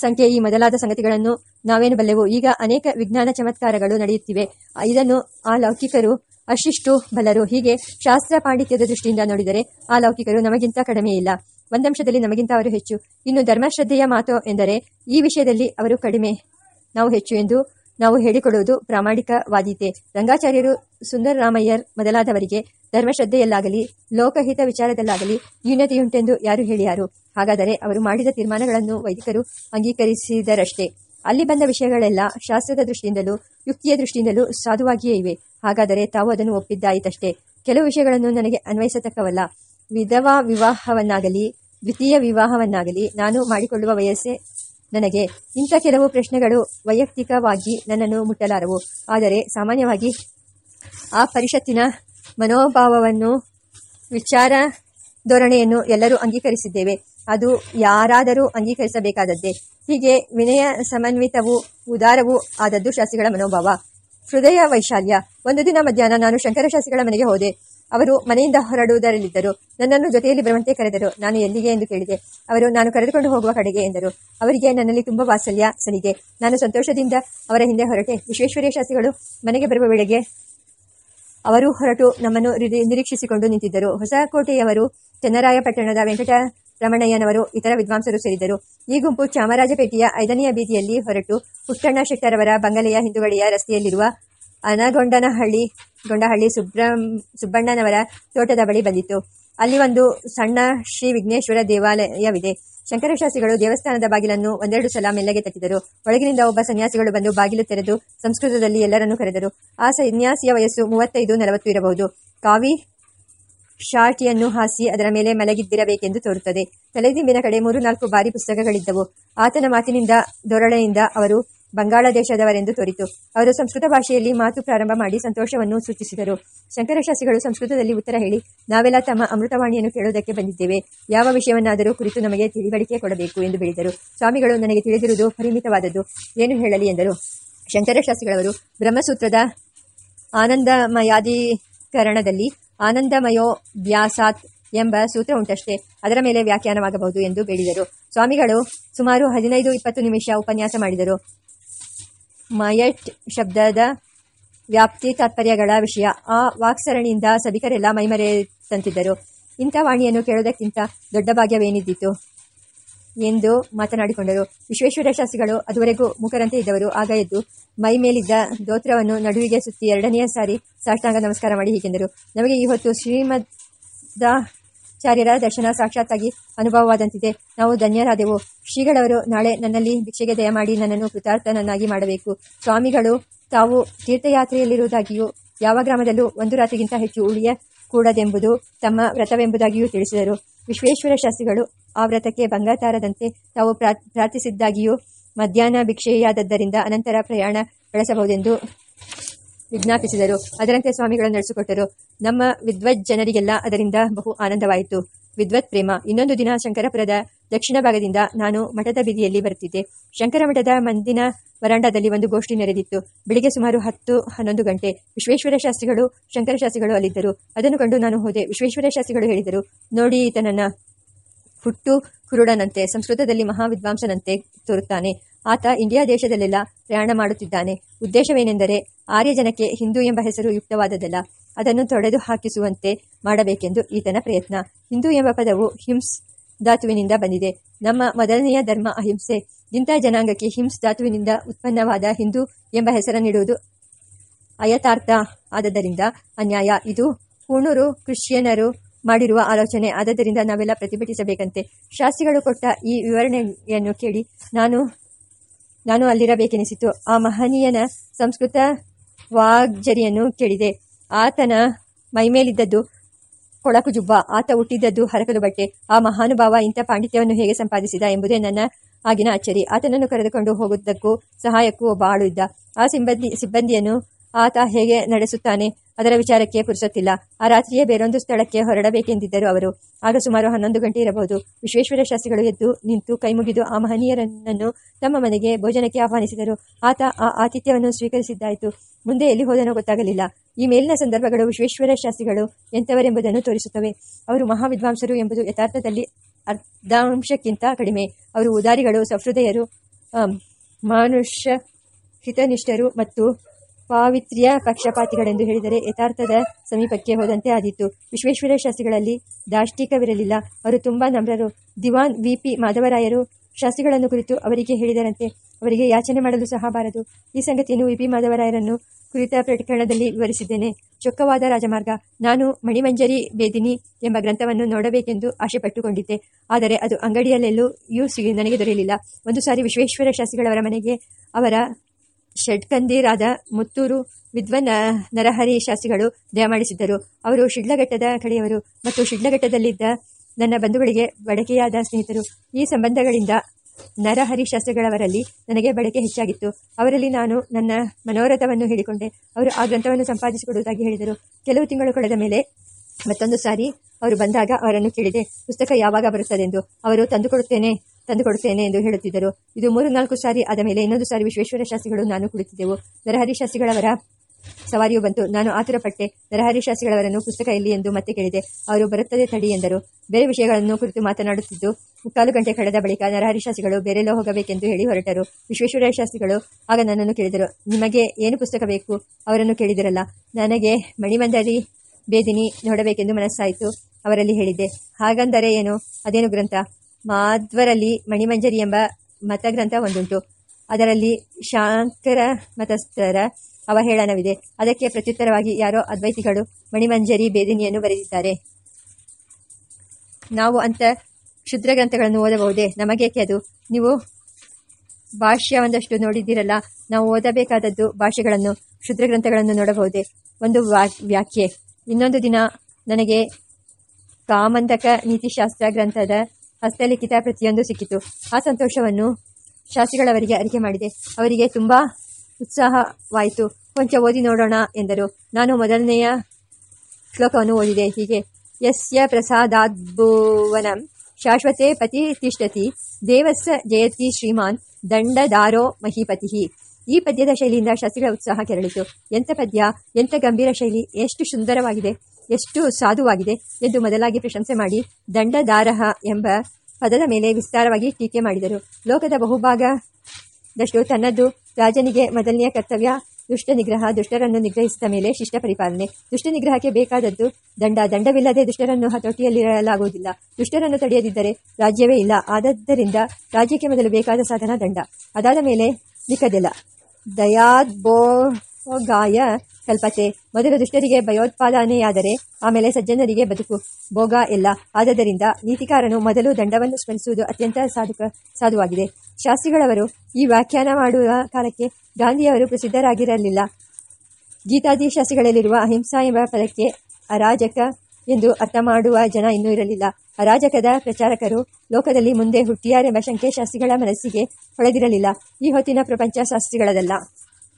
ಸಂಖ್ಯೆ ಈ ಮೊದಲಾದ ಸಂಗತಿಗಳನ್ನು ನಾವೇನು ಬಲ್ಲೆವು? ಈಗ ಅನೇಕ ವಿಜ್ಞಾನ ಚಮತ್ಕಾರಗಳು ನಡೆಯುತ್ತಿವೆ. ಇದನ್ನು ಆ ಲೌಕಿಕರು ಅಶಿಷ್ಟು ಬಲರು ಹೀಗೆ ಶಾಸ್ತ್ರ ಪಾಂಡಿತ್ಯದ ದೃಷ್ಟಿಯಿಂದ ನೋಡಿದರೆ ಆ ಲೌಕಿಕರು ನಮಗಿಂತ ಕಡಿಮೆ ಇಲ್ಲ. ಒಂದಂಶದಲ್ಲಿ ನಮಗಿಂತ ಅವರು ಹೆಚ್ಚು. ಇನ್ನು ಧರ್ಮಶ್ರದ್ಧೆಯ ಮಾತು ಎಂದರೆ ಈ ವಿಷಯದಲ್ಲಿ ಅವರು ಕಡಿಮೆ ನಾವು ಹೆಚ್ಚು ಎಂದು ನಾವು ಹೇಳಿಕೊಳ್ಳುವುದು ಪ್ರಾಮಾಣಿಕವಾದೀತೆ. ರಂಗಾಚಾರ್ಯರು ಸುಂದರರಾಮಯ್ಯರ್ ಮೊದಲಾದವರಿಗೆ ಧರ್ಮಶ್ರದ್ಧೆಯಲ್ಲಾಗಲಿ, ಲೋಕಹಿತ ವಿಚಾರದಲ್ಲಾಗಲಿ ನ್ಯೂನತೆಯುಂಟೆಂದು ಯಾರು ಹೇಳಿಯಾರು? ಹಾಗಾದರೆ ಅವರು ಮಾಡಿದ ತೀರ್ಮಾನಗಳನ್ನು ವೈದಿಕರು ಅಂಗೀಕರಿಸಿದರಷ್ಟೇ. ಅಲ್ಲಿ ಬಂದ ವಿಷಯಗಳೆಲ್ಲ ಶಾಸ್ತ್ರದ ದೃಷ್ಟಿಯಿಂದಲೂ ಯುಕ್ತಿಯ ದೃಷ್ಟಿಯಿಂದಲೂ ಸಾಧುವಾಗಿಯೇ ಇವೆ. ಹಾಗಾದರೆ ತಾವು ಅದನ್ನು ಒಪ್ಪಿದ್ದಾಯಿತಷ್ಟೇ. ಕೆಲವು ವಿಷಯಗಳನ್ನು ನನಗೆ ಅನ್ವಯಿಸತಕ್ಕವಲ್ಲ. ವಿಧವಾ ವಿವಾಹವನ್ನಾಗಲಿ, ದ್ವಿತೀಯ ವಿವಾಹವನ್ನಾಗಲಿ ನಾನು ಮಾಡಿಕೊಳ್ಳುವ ವಯಸ್ಸೇ ನನಗೆ ಇಂಥ ಕೆಲವು ಪ್ರಶ್ನೆಗಳು ವೈಯಕ್ತಿಕವಾಗಿ ನನ್ನನ್ನು ಮುಟ್ಟಲಾರವು. ಆದರೆ ಸಾಮಾನ್ಯವಾಗಿ ಆ ಪರಿಷತ್ತಿನ ಮನೋಭಾವವನ್ನು, ವಿಚಾರ ಧೋರಣೆಯನ್ನು ಎಲ್ಲರೂ ಅಂಗೀಕರಿಸಿದ್ದೇವೆ. ಅದು ಯಾರಾದರೂ ಅಂಗೀಕರಿಸಬೇಕಾದದ್ದೇ. ಹೀಗೆ ವಿನಯ ಸಮನ್ವಿತವೂ ಉದಾರವೂ ಆದದ್ದು ಶಾಸ್ತ್ರಿಗಳ ಮನೋಭಾವ. ಹೃದಯ ವೈಶಾಲ್ಯ. ಒಂದು ದಿನ ಮಧ್ಯಾಹ್ನ ನಾನು ಶಂಕರ ಶಾಸ್ತ್ರಿಗಳ ಮನೆಗೆ ಹೋದೆ. ಅವರು ಮನೆಯಿಂದ ಹೊರಡುವುದರಲ್ಲಿದ್ದರು. ನನ್ನನ್ನು ಜೊತೆಯಲ್ಲಿ ಬರುವಂತೆ ಕರೆದರು. ನಾನು ಎಲ್ಲಿಗೆ ಎಂದು ಕೇಳಿದೆ. ಅವರು, ನಾನು ಕರೆದುಕೊಂಡು ಹೋಗುವ ಕಡೆಗೆ ಎಂದರು. ಅವರಿಗೆ, ನನ್ನಲ್ಲಿ ತುಂಬಾ ವಾತ್ಸಲ್ಯ ಸಲಿಗೆ. ನಾನು ಸಂತೋಷದಿಂದ ಅವರ ಹಿಂದೆ ಹೊರಟೆ. ವಿಶ್ವೇಶ್ವರಯ್ಯ ಶಾಸ್ತ್ರಿಗಳು ಮನೆಗೆ ಬರುವ ವೇಳೆಗೆ ಅವರು ಹೊರಟು ನಮ್ಮನ್ನು ನಿರೀಕ್ಷಿಸಿಕೊಂಡು ನಿಂತಿದ್ದರು. ಹೊಸಕೋಟೆಯವರು ಚನ್ನರಾಯಪಟ್ಟಣದ ವೆಂಕಟರಮಣಯ್ಯನವರು, ಇತರ ವಿದ್ವಾಂಸರು ಸೇರಿದರು ಈ ಗುಂಪು ಚಾಮರಾಜಪೇಟೆಯ ಐದನೆಯ ಬೀದಿಯಲ್ಲಿ ಹೊರಟು ಪುಟ್ಟಣ್ಣ ಶೆಟ್ಟರವರ ಬಂಗಲೆಯ ಹಿಂದುಗಡೆಯ ರಸ್ತೆಯಲ್ಲಿರುವ ಅನಗೊಂಡನಹಳ್ಳಿ, ಗೊಂಡಹಳ್ಳಿ ಸುಬ್ರಂ ಸುಬ್ಬಣ್ಣನವರ ತೋಟದ ಬಳಿ ಬಂದಿತು ಅಲ್ಲಿ ಒಂದು ಸಣ್ಣ ಶ್ರೀ ವಿಘ್ನೇಶ್ವರ ದೇವಾಲಯವಿದೆ. ಶಂಕರಶಾಸ್ತ್ರಿಗಳು ದೇವಸ್ಥಾನದ ಬಾಗಿಲನ್ನು ಒಂದೆರಡು ಸಲ ಮೆಲ್ಲಗೆ ತಟ್ಟಿದರು. ಒಳಗಿನಿಂದ ಒಬ್ಬ ಸನ್ಯಾಸಿಗಳು ಬಂದು ಬಾಗಿಲು ತೆರೆದು ಸಂಸ್ಕೃತದಲ್ಲಿ ಎಲ್ಲರನ್ನೂ ಕರೆದರು. ಆ ಸನ್ಯಾಸಿಯ ವಯಸ್ಸು ಮೂವತ್ತೈದು, ನಲವತ್ತು ಇರಬಹುದು. ಕಾವಿ ಶಾಟಿಯನ್ನು ಹಾಸಿ ಅದರ ಮೇಲೆ ಮಲಗಿದ್ದಿರಬೇಕೆಂದು ತೋರುತ್ತದೆ. ತಲೆದಿಂಬಿನ ಕಡೆ ಮೂರು ನಾಲ್ಕು ಬಾರಿ ಪುಸ್ತಕಗಳಿದ್ದವು. ಆತನ ಮಾತಿನಿಂದ, ದೊರಳೆಯಿಂದ ಅವರು ಬಂಗಾಳ ದೇಶದವರೆಂದು ತೋರಿತು. ಅವರು ಸಂಸ್ಕೃತ ಭಾಷೆಯಲ್ಲಿ ಮಾತು ಪ್ರಾರಂಭ ಮಾಡಿ ಸಂತೋಷವನ್ನು ಸೂಚಿಸಿದರು. ಶಂಕರಶಾಸ್ತ್ರಿಗಳು ಸಂಸ್ಕೃತದಲ್ಲಿ ಉತ್ತರ ಹೇಳಿ, ನಾವೆಲ್ಲ ತಮ್ಮ ಅಮೃತವಾಣಿಯನ್ನು ಕೇಳುವುದಕ್ಕೆ ಬಂದಿದ್ದೇವೆ. ಯಾವ ವಿಷಯವನ್ನಾದರೂ ಕುರಿತು ನಮಗೆ ತಿಳಿವಳಿಕೆ ಕೊಡಬೇಕು ಎಂದು ಹೇಳಿದರು. ಸ್ವಾಮಿಗಳು ನನಗೆ ತಿಳಿದಿರುವುದು ಪರಿಮಿತವಾದದ್ದು. ಏನು ಹೇಳಲಿ ಎಂದರು. ಶಂಕರಶಾಸ್ತ್ರಿಗಳವರು, ಬ್ರಹ್ಮಸೂತ್ರದ ಆನಂದಮಯಾಧಿಕರಣದಲ್ಲಿ ಆನಂದಮಯೋ ವ್ಯಾಸಾತ್ ಎಂಬ ಸೂತ್ರ ಉಂಟಷ್ಟೇ. ಅದರ ಮೇಲೆ ವ್ಯಾಖ್ಯಾನವಾಗಬಹುದು ಎಂದು ಬೇಡಿದರು. ಸ್ವಾಮಿಗಳು ಸುಮಾರು ಹದಿನೈದು ಇಪ್ಪತ್ತು ನಿಮಿಷ ಉಪನ್ಯಾಸ ಮಾಡಿದರು. ಮಯಟ್ ಶಬ್ದದ ವ್ಯಾಪ್ತಿ ತಾತ್ಪರ್ಯಗಳ ವಿಷಯ. ಆ ವಾಕ್ಸರಣಿಯಿಂದ ಸಭಿಕರೆಲ್ಲ ಮೈಮರೆತಂತಿದ್ದರು. ಇಂಥ ವಾಣಿಯನ್ನು ಕೇಳೋದಕ್ಕಿಂತ ದೊಡ್ಡ ಭಾಗ್ಯವೇನಿದ್ದಿತು? ಎಂದು ಮಾತನಾಡಿಕೊಂಡರು. ವಿಶ್ವೇಶ್ವರ ಶಾಸ್ತ್ರಿಗಳು ಅದುವರೆಗೂ ಮುಖರಂತೆ ಇದ್ದವರು. ಆಗ ಎದ್ದು ಮೈ ಮೇಲಿದ್ದ ದೋತ್ರವನ್ನು ನಡುವಿಗೆ ಸುತ್ತಿ ಎರಡನೆಯ ಸಾರಿ ಸಾಷ್ಟಾಂಗ ನಮಸ್ಕಾರ ಮಾಡಿ ಹೀಗೆಂದರು. ನಮಗೆ ಈ ಹೊತ್ತು ಶ್ರೀಮದಾಚಾರ್ಯರ ದರ್ಶನ ಸಾಕ್ಷಾತ್ತಾಗಿ ಅನುಭವವಾದಂತಿದೆ. ನಾವು ಧನ್ಯರಾದೆವು. ಶ್ರೀಗಳವರು ನಾಳೆ ನನ್ನಲ್ಲಿ ಭಿಕ್ಷೆಗೆ ದಯಮಾಡಿ ನನ್ನನ್ನು ಕೃತಾರ್ಥನನ್ನಾಗಿ ಮಾಡಬೇಕು. ಸ್ವಾಮಿಗಳು, ತಾವು ತೀರ್ಥಯಾತ್ರೆಯಲ್ಲಿರುವುದಾಗಿಯೂ, ಯಾವ ಗ್ರಾಮದಲ್ಲೂ ಒಂದು ರಾತ್ರಿಗಿಂತ ಹೆಚ್ಚು ಉಳಿಯ ಕೂಡದೆಂಬುದು ತಮ್ಮ ವ್ರತವೆಂಬುದಾಗಿಯೂ ತಿಳಿಸಿದರು. ವಿಶ್ವೇಶ್ವರ ಶಾಸ್ತ್ರಿಗಳು, ಆ ವ್ರತಕ್ಕೆ ಭಂಗ ತಾರದಂತೆ ತಾವು ಪ್ರಾರ್- ಪ್ರಾರ್ಥಿಸಿದ್ದಾಗಿಯೂ ಮಧ್ಯಾಹ್ನ ಭಿಕ್ಷೆಯಾದದ್ದರಿಂದ ಅನಂತರ ಪ್ರಯಾಣ ಬೆಳೆಸಬಹುದೆಂದು ವಿಜ್ಞಾಪಿಸಿದರು ಅದರಂತೆ ಸ್ವಾಮಿಗಳು ನಡೆಸಿಕೊಟ್ಟರು. ನಮ್ಮ ವಿದ್ವತ್ ಜನರಿಗೆಲ್ಲ ಅದರಿಂದ ಬಹು ಆನಂದವಾಯಿತು. ವಿದ್ವತ್ ಪ್ರೇಮ. ಇನ್ನೊಂದು ದಿನ ಶಂಕರಪುರದ ದಕ್ಷಿಣ ಭಾಗದಿಂದ ನಾನು ಮಠದ ಬೀದಿಯಲ್ಲಿ ಬರುತ್ತಿದ್ದೆ. ಶಂಕರ ಮಠದ ಮಂದಿನ ವರಾಂಡದಲ್ಲಿ ಒಂದು ಗೋಷ್ಠಿ ನೆರೆದಿತ್ತು. ಬೆಳಿಗ್ಗೆ ಸುಮಾರು ಹತ್ತು, ಹನ್ನೊಂದು ಗಂಟೆ ವಿಶ್ವೇಶ್ವರ ಶಾಸ್ತ್ರಿಗಳು, ಶಂಕರ ಶಾಸ್ತ್ರಿಗಳು ಅಲ್ಲಿದ್ದರು. ಅದನ್ನು ಕಂಡು ನಾನು ಹೋದೆ. ವಿಶ್ವೇಶ್ವರ ಶಾಸ್ತ್ರಿಗಳು ಹೇಳಿದರು, ನೋಡಿ ಈತನನ್ನ ಹುಟ್ಟು ಕುರುಡನಂತೆ, ಸಂಸ್ಕೃತದಲ್ಲಿ ಮಹಾವಿದ್ವಾಂಸನಂತೆ ತೋರುತ್ತಾನೆ. ಆತ ಇಂಡಿಯಾ ದೇಶದಲ್ಲೆಲ್ಲ ಪ್ರಯಾಣ ಮಾಡುತ್ತಿದ್ದಾನೆ. ಉದ್ದೇಶವೇನೆಂದರೆ ಆರ್ಯ ಜನಕ್ಕೆ ಹಿಂದೂ ಎಂಬ ಹೆಸರು ಯುಕ್ತವಾದದಲ್ಲ ಅದನ್ನು ತೊಡೆದು ಹಾಕಿಸುವಂತೆ ಮಾಡಬೇಕೆಂದು ಈತನ ಪ್ರಯತ್ನ. ಹಿಂದೂ ಎಂಬ ಪದವು ಹಿಂಸ್ ಧಾತುವಿನಿಂದ ಬಂದಿದೆ. ನಮ್ಮ ಮೊದಲನೆಯ ಧರ್ಮ ಅಹಿಂಸೆ. ಇಂಥ ಜನಾಂಗಕ್ಕೆ ಹಿಂಸ್ ಧಾತುವಿನಿಂದ ಉತ್ಪನ್ನವಾದ ಹಿಂದೂ ಎಂಬ ಹೆಸರನ್ನಿಡುವುದು ಅಯಥಾರ್ಥ ಆದದ್ದರಿಂದ ಅನ್ಯಾಯ. ಇದು ಪೂರ್ಣರು ಕ್ರಿಶ್ಚಿಯನರು ಮಾಡಿರುವ ಆಲೋಚನೆ. ಆದ್ದರಿಂದ ನಾವೆಲ್ಲ ಪ್ರತಿಭಟಿಸಬೇಕಂತೆ. ಶಾಸ್ತ್ರಿಗಳು ಕೊಟ್ಟ ಈ ವಿವರಣೆಯನ್ನು ಕೇಳಿ ನಾನು ನಾನು ಅಲ್ಲಿರಬೇಕೆನಿಸಿತು. ಆ ಮಹನೀಯನ ಸಂಸ್ಕೃತ ವಾಗ್ಜರಿಯನ್ನು ಕೇಳಿದೆ. ಆತನ ಮೈಮೇಲಿದ್ದದ್ದು ಕೊಳಕು ಜುಬ್ಬ. ಆತ ಹುಟ್ಟಿದ್ದದ್ದು ಹರಕಲು ಬಟ್ಟೆ. ಆ ಮಹಾನುಭಾವ ಇಂಥ ಪಾಂಡಿತ್ಯವನ್ನು ಹೇಗೆ ಸಂಪಾದಿಸಿದ ಎಂಬುದೇ ನನ್ನ ಆಗಿನ ಅಚ್ಚರಿ. ಆತನನ್ನು ಕರೆದುಕೊಂಡು ಹೋಗುವುದಕ್ಕೂ ಸಹಾಯಕ್ಕೂ ಒಬ್ಬ ಆಳು ಇದ್ದ. ಆ ಸಿಬ್ಬಂದಿ ಸಿಬ್ಬಂದಿಯನ್ನು ಆತ ಹೇಗೆ ನಡೆಸುತ್ತಾನೆ? ಅದರ ವಿಚಾರಕ್ಕೆ ಪುರುಸತ್ತಿಲ್ಲ ಆ ರಾತ್ರಿಯೇ ಬೇರೊಂದು ಸ್ಥಳಕ್ಕೆ ಹೊರಡಬೇಕೆಂದಿದ್ದರು ಅವರು. ಆಗ ಸುಮಾರು ಹನ್ನೊಂದು ಗಂಟೆ ಇರಬಹುದು. ವಿಶ್ವೇಶ್ವರ ಶಾಸ್ತ್ರಿಗಳು ಎದ್ದು ನಿಂತು ಕೈಮುಗಿದು ಆ ಮಹನೀಯರನ್ನು ತಮ್ಮ ಮನೆಗೆ ಭೋಜನಕ್ಕೆ ಆಹ್ವಾನಿಸಿದರು. ಆತ ಆ ಆತಿಥ್ಯವನ್ನು ಸ್ವೀಕರಿಸಿದ್ದಾಯಿತು. ಮುಂದೆ ಎಲ್ಲಿ ಹೋದನೋ ಗೊತ್ತಾಗಲಿಲ್ಲ. ಈ ಮೇಲಿನ ಸಂದರ್ಭಗಳು ವಿಶ್ವೇಶ್ವರ ಶಾಸ್ತ್ರಿಗಳು ಎಂಥವರೆಂಬುದನ್ನು ತೋರಿಸುತ್ತವೆ. ಅವರು ಮಹಾವಿದ್ವಾಂಸರು ಎಂಬುದು ಯಥಾರ್ಥದಲ್ಲಿ ಅರ್ಧಾಂಶಕ್ಕಿಂತ ಕಡಿಮೆ. ಅವರು ಉದಾರಿಗಳು, ಸಹೃದಯರು ಮಾನುಷ್ಯ ಹಿತನಿಷ್ಠರು ಮತ್ತು ಪಾವಿತ್ರ್ಯ ಪಕ್ಷಪಾತಿಗಳೆಂದು ಹೇಳಿದರೆ ಯಥಾರ್ಥದ ಸಮೀಪಕ್ಕೆ ಹೋದಂತೆ ಆದಿತ್ತು ವಿಶ್ವೇಶ್ವರ ಶಾಸ್ತ್ರಿಗಳಲ್ಲಿ ದಾಷ್ಟಿಕವಿರಲಿಲ್ಲ ಅವರು ತುಂಬಾ ನಮ್ರರು. ದಿವಾನ್ ವಿ ಪಿ ಮಾಧವರಾಯರು ಶಾಸ್ತ್ರಿಗಳನ್ನು ಕುರಿತು ಅವರಿಗೆ ಹೇಳಿದರಂತೆ. ಅವರಿಗೆ ಯಾಚನೆ ಮಾಡಲು ಸಹ ಬಾರದು. ಈ ಸಂಗತಿಯನ್ನು ವಿ ಪಿ ಮಾಧವರಾಯರನ್ನು ಕುರಿತ ಪ್ರಕರಣದಲ್ಲಿ ವಿವರಿಸಿದ್ದೇನೆ. ಚೊಕ್ಕವಾದ ರಾಜಮಾರ್ಗ. ನಾನು ಮಣಿಮಂಜರಿ ಬೇದಿನಿ ಎಂಬ ಗ್ರಂಥವನ್ನು ನೋಡಬೇಕೆಂದು ಆಶೆಪಟ್ಟುಕೊಂಡಿದ್ದೆ. ಆದರೆ ಅದು ಅಂಗಡಿಯಲ್ಲೆಲ್ಲೂ ಯೂ ನನಗೆ ದೊರೆಯಲಿಲ್ಲ. ಒಂದು ಸಾರಿ ವಿಶ್ವೇಶ್ವರ ಶಾಸ್ತ್ರಿಗಳವರ ಮನೆಗೆ ಅವರ ಷಡ್ಕಂದಿರಾದ ಮುತ್ತೂರು ವಿದ್ವನ್ ನರಹರಿ ಶಾಸ್ತ್ರಿಗಳು ದಯಮಾಡಿಸಿದ್ದರು ಅವರು ಶಿಡ್ಲಘಟ್ಟದ ಕಡೆಯವರು ಮತ್ತು ಶಿಡ್ಲಘಟ್ಟದಲ್ಲಿದ್ದ ನನ್ನ ಬಂಧುಗಳಿಗೆ ಬಡಕೆಯಾದ ಸ್ನೇಹಿತರು. ಈ ಸಂಬಂಧಗಳಿಂದ ನರಹರಿ ಶಾಸ್ತ್ರಿಗಳವರಲ್ಲಿ ನನಗೆ ಬಳಕೆ ಹೆಚ್ಚಾಗಿತ್ತು. ಅವರಲ್ಲಿ ನಾನು ನನ್ನ ಮನೋರಥವನ್ನು ಹೇಳಿಕೊಂಡೆ. ಅವರು ಆ ಗ್ರಂಥವನ್ನು ಸಂಪಾದಿಸಿಕೊಡುವುದಾಗಿ ಹೇಳಿದರು. ಕೆಲವು ತಿಂಗಳು ಕಳೆದ ಮೇಲೆ ಮತ್ತೊಂದು ಸಾರಿ ಅವರು ಬಂದಾಗ ಅವರನ್ನು ಕೇಳಿದೆ, ಪುಸ್ತಕ ಯಾವಾಗ ಬರುತ್ತದೆಂದು? ಅವರು ತಂದುಕೊಡುತ್ತೇನೆ ತಂದುಕೊಡುತ್ತೇನೆ ಎಂದು ಹೇಳುತ್ತಿದ್ದರು. ಇದು ಮೂರು ನಾಲ್ಕು ಸಾರಿ ಆದ ಮೇಲೆ ಇನ್ನೊಂದು ಸಾರಿ ವಿಶ್ವೇಶ್ವರ ಶಾಸ್ತ್ರಿಗಳು ನಾನು ಕುಳಿತಿದ್ದೆವು. ನರಹರಿ ಶಾಸ್ತ್ರಿಗಳವರ ಸವಾರಿಯು ಬಂತು. ನಾನು ಆತುರಪಟ್ಟೆ. ನರಹರಿ ಶಾಸ್ತ್ರಿಗಳವರನ್ನು ಪುಸ್ತಕ ಇಲ್ಲಿ ಎಂದು ಮತ್ತೆ ಕೇಳಿದೆ. ಅವರು ಬರುತ್ತದೆ ತಡಿ ಎಂದರು. ಬೇರೆ ವಿಷಯಗಳನ್ನು ಕುರಿತು ಮಾತನಾಡುತ್ತಿದ್ದು, ಮುಕ್ಕಾಲು ಗಂಟೆ ಕಳೆದ ಬಳಿಕ ನರಹರಿ ಶಾಸ್ತ್ರಿಗಳು ಬೇರೆಲ್ಲೋ ಹೋಗಬೇಕೆಂದು ಹೇಳಿ ಹೊರಟರು. ವಿಶ್ವೇಶ್ವರ ಶಾಸ್ತ್ರಿಗಳು ಆಗ ನನ್ನನ್ನು ಕೇಳಿದರು. ನಿಮಗೆ ಏನು ಪುಸ್ತಕ ಬೇಕು? ಅವರನ್ನು ಕೇಳಿದಿರಲ್ಲ. ನನಗೆ ಮಣಿಮಂದರಿ ಬೇದಿನಿ ನೋಡಬೇಕೆಂದು ಮನಸ್ಸಾಯಿತು. ಅವರಲ್ಲಿ ಹೇಳಿದ್ದೆ. ಹಾಗಂದರೆ ಏನು? ಅದೇನು ಗ್ರಂಥ? ಮಾಧ್ವರಲ್ಲಿ ಮಣಿಮಂಜರಿ ಎಂಬ ಮತಗ್ರಂಥ ಒಂದುಂಟು. ಅದರಲ್ಲಿ ಶಾಂಕರ ಮತಸ್ಥರ ಅವಹೇಳನವಿದೆ. ಅದಕ್ಕೆ ಪ್ರತ್ಯುತ್ತರವಾಗಿ ಯಾರೋ ಅದ್ವೈತಿಗಳು ಮಣಿಮಂಜರಿ ಬೇದಿನಿಯನ್ನು ಬರೆದಿದ್ದಾರೆ. ನಾವು ಅಂತ ಕ್ಷುದ್ರ ಗ್ರಂಥಗಳನ್ನು ಓದಬಹುದೇ? ನಮಗೇಕೆ ಅದು? ನೀವು ಭಾಷ್ಯ ಒಂದಷ್ಟು ನೋಡಿದ್ದೀರಲ್ಲ, ನಾವು ಓದಬೇಕಾದದ್ದು ಭಾಷೆಗಳನ್ನು ಕ್ಷುದ್ರ ಗ್ರಂಥಗಳನ್ನು ನೋಡಬಹುದೇ? ಒಂದು ವ್ಯಾಖ್ಯೆ. ಇನ್ನೊಂದು ದಿನ ನನಗೆ ಕಾಮಂದಕ ನೀತಿಶಾಸ್ತ್ರ ಗ್ರಂಥದ ಹಸ್ತಲಿಖಿತ ಪ್ರತಿಯೊಂದು ಸಿಕ್ಕಿತು. ಆ ಸಂತೋಷವನ್ನು ಶಾಸ್ತ್ರಿಗಳವರಿಗೆ ಅರಿಕೆ ಮಾಡಿದೆ. ಅವರಿಗೆ ತುಂಬಾ ಉತ್ಸಾಹವಾಯಿತು. ಕೊಂಚ ಓದಿ ನೋಡೋಣ ಎಂದರು. ನಾನು ಮೊದಲನೆಯ ಶ್ಲೋಕವನ್ನು ಓದಿದೆ. ಹೀಗೆ, ಯಸ್ಯ ಪ್ರಸಾದಾದ್ಭುವನಂ ಶಾಶ್ವತೆ ಪತಿ ತಿಷ್ಠತಿ ದೇವಸ್ಸ ಜಯತಿ ಶ್ರೀಮಾನ್ ದಂಡದಾರೋ ಮಹಿಪತಿ. ಈ ಪದ್ಯದ ಶೈಲಿಯಿಂದ ಶಾಸ್ತ್ರಿಗಳ ಉತ್ಸಾಹ ಕೆರಳಿತು. ಎಂಥ ಪದ್ಯ, ಎಂಥ ಗಂಭೀರ ಶೈಲಿ, ಎಷ್ಟು ಸುಂದರವಾಗಿದೆ. ಎಷ್ಟು ಸಾಧುವಾಗಿದೆ ಎಂದು ಮೊದಲಾಗಿ ಪ್ರಶಂಸೆ ಮಾಡಿ ದಂಡದಾರಹ ಎಂಬ ಪದದ ಮೇಲೆ ವಿಸ್ತಾರವಾಗಿ ಟೀಕೆ ಮಾಡಿದರು. ಲೋಕದ ಬಹುಭಾಗದಷ್ಟು ತನ್ನದು ರಾಜನಿಗೆ ಮೊದಲನೆಯ ಕರ್ತವ್ಯ ದುಷ್ಟ ನಿಗ್ರಹ, ದುಷ್ಟರನ್ನು ನಿಗ್ರಹಿಸಿದ ಮೇಲೆ ಶಿಷ್ಟ ಪರಿಪಾಲನೆ. ದುಷ್ಟ ನಿಗ್ರಹಕ್ಕೆ ಬೇಕಾದದ್ದು ದಂಡ. ದಂಡವಿಲ್ಲದೆ ದುಷ್ಟರನ್ನು ಹತೋಟಿಯಲ್ಲಿರಲಾಗುವುದಿಲ್ಲ. ದುಷ್ಟರನ್ನು ತಡೆಯದಿದ್ದರೆ ರಾಜ್ಯವೇ ಇಲ್ಲ. ಆದ್ದರಿಂದ ರಾಜ್ಯಕ್ಕೆ ಮೊದಲು ಬೇಕಾದ ಸಾಧನ ದಂಡ. ಅದಾದ ಮೇಲೆ ಮಿಕ್ಕದಿಲ್ಲ ದಯಾದ್ಭೋಗಾಯ ಕಲ್ಪತೆ. ಮೊದಲು ದುಷ್ಟರಿಗೆ ಭಯೋತ್ಪಾದನೆಯಾದರೆ ಆಮೇಲೆ ಸಜ್ಜನರಿಗೆ ಬದುಕು. ಭೋಗ ಎಲ್ಲ ಆದ್ದರಿಂದ ನೀತಿಕಾರನು ಮೊದಲು ದಂಡವನ್ನು ಸ್ಮರಿಸುವುದು ಅತ್ಯಂತ ಸಾಧುಕ, ಸಾಧುವಾಗಿದೆ. ಶಾಸ್ತ್ರಿಗಳವರು ಈ ವ್ಯಾಖ್ಯಾನ ಮಾಡುವ ಕಾಲಕ್ಕೆ ಗಾಂಧಿಯವರು ಪ್ರಸಿದ್ಧರಾಗಿರಲಿಲ್ಲ. ಗೀತಾದಿ ಶಾಸ್ತ್ರಿಗಳಲ್ಲಿರುವ ಅಹಿಂಸಾ ಎಂಬ ಪದಕ್ಕೆ ಅರಾಜಕ ಎಂದು ಅರ್ಥ ಮಾಡುವ ಜನ ಇನ್ನೂ ಇರಲಿಲ್ಲ. ಅರಾಜಕದ ಪ್ರಚಾರಕರು ಲೋಕದಲ್ಲಿ ಮುಂದೆ ಹುಟ್ಟಿಯಾರೆಂಬ ಶಂಕೆ ಶಾಸ್ತ್ರಿಗಳ ಮನಸ್ಸಿಗೆ ಹೊಳೆದಿರಲಿಲ್ಲ. ಈ ಹೊತ್ತಿನ ಪ್ರಪಂಚ ಶಾಸ್ತ್ರಿಗಳದಲ್ಲ.